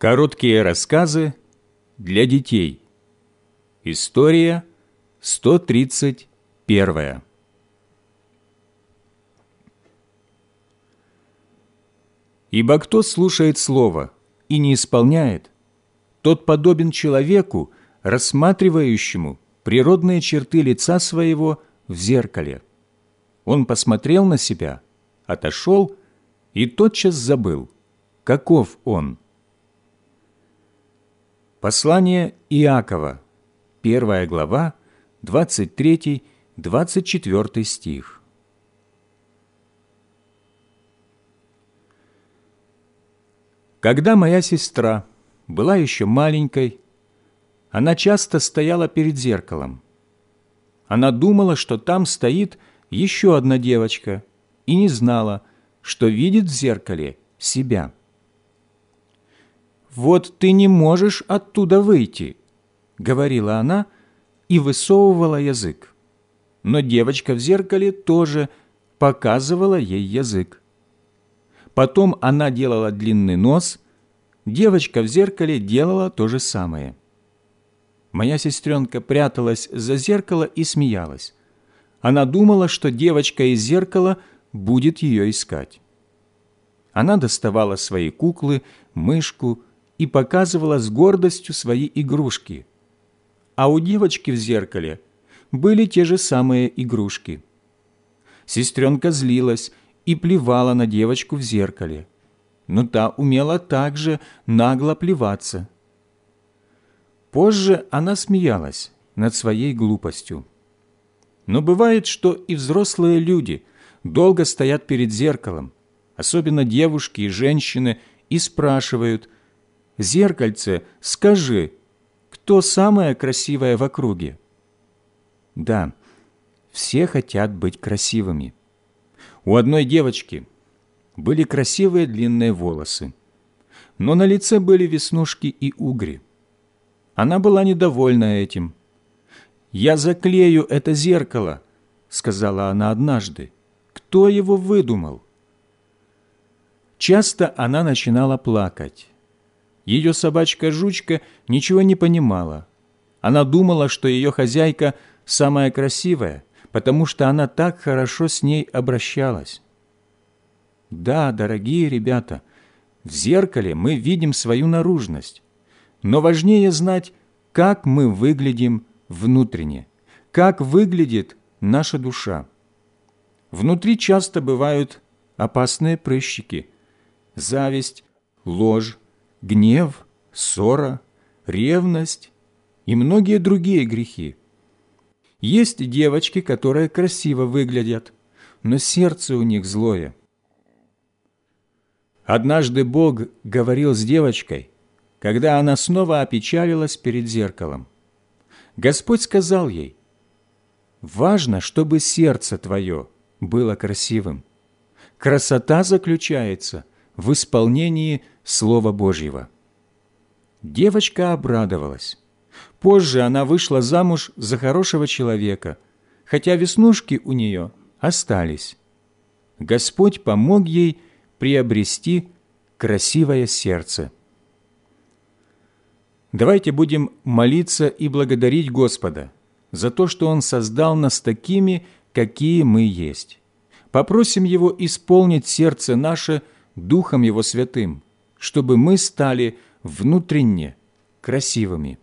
Короткие рассказы для детей. История 131. Ибо кто слушает Слово и не исполняет, тот подобен человеку, рассматривающему природные черты лица своего в зеркале. Он посмотрел на себя, отошел и тотчас забыл, каков он – Послание Иакова, 1 глава, 23-24 стих. Когда моя сестра была еще маленькой, она часто стояла перед зеркалом. Она думала, что там стоит еще одна девочка, и не знала, что видит в зеркале себя вот ты не можешь оттуда выйти», — говорила она и высовывала язык. Но девочка в зеркале тоже показывала ей язык. Потом она делала длинный нос, девочка в зеркале делала то же самое. Моя сестренка пряталась за зеркало и смеялась. Она думала, что девочка из зеркала будет ее искать. Она доставала свои куклы, мышку, и показывала с гордостью свои игрушки. А у девочки в зеркале были те же самые игрушки. Сестренка злилась и плевала на девочку в зеркале, но та умела также нагло плеваться. Позже она смеялась над своей глупостью. Но бывает, что и взрослые люди долго стоят перед зеркалом, особенно девушки и женщины, и спрашивают – «Зеркальце, скажи, кто самая красивая в округе?» Да, все хотят быть красивыми. У одной девочки были красивые длинные волосы, но на лице были веснушки и угри. Она была недовольна этим. «Я заклею это зеркало», — сказала она однажды. «Кто его выдумал?» Часто она начинала плакать. Ее собачка-жучка ничего не понимала. Она думала, что ее хозяйка самая красивая, потому что она так хорошо с ней обращалась. Да, дорогие ребята, в зеркале мы видим свою наружность, но важнее знать, как мы выглядим внутренне, как выглядит наша душа. Внутри часто бывают опасные прыщики, зависть, ложь, гнев, ссора, ревность и многие другие грехи. Есть девочки, которые красиво выглядят, но сердце у них злое. Однажды Бог говорил с девочкой, когда она снова опечалилась перед зеркалом. Господь сказал ей, «Важно, чтобы сердце твое было красивым. Красота заключается в исполнении Слова Божьего. Девочка обрадовалась. Позже она вышла замуж за хорошего человека, хотя веснушки у нее остались. Господь помог ей приобрести красивое сердце. Давайте будем молиться и благодарить Господа за то, что Он создал нас такими, какие мы есть. Попросим Его исполнить сердце наше Духом Его Святым – чтобы мы стали внутренне красивыми.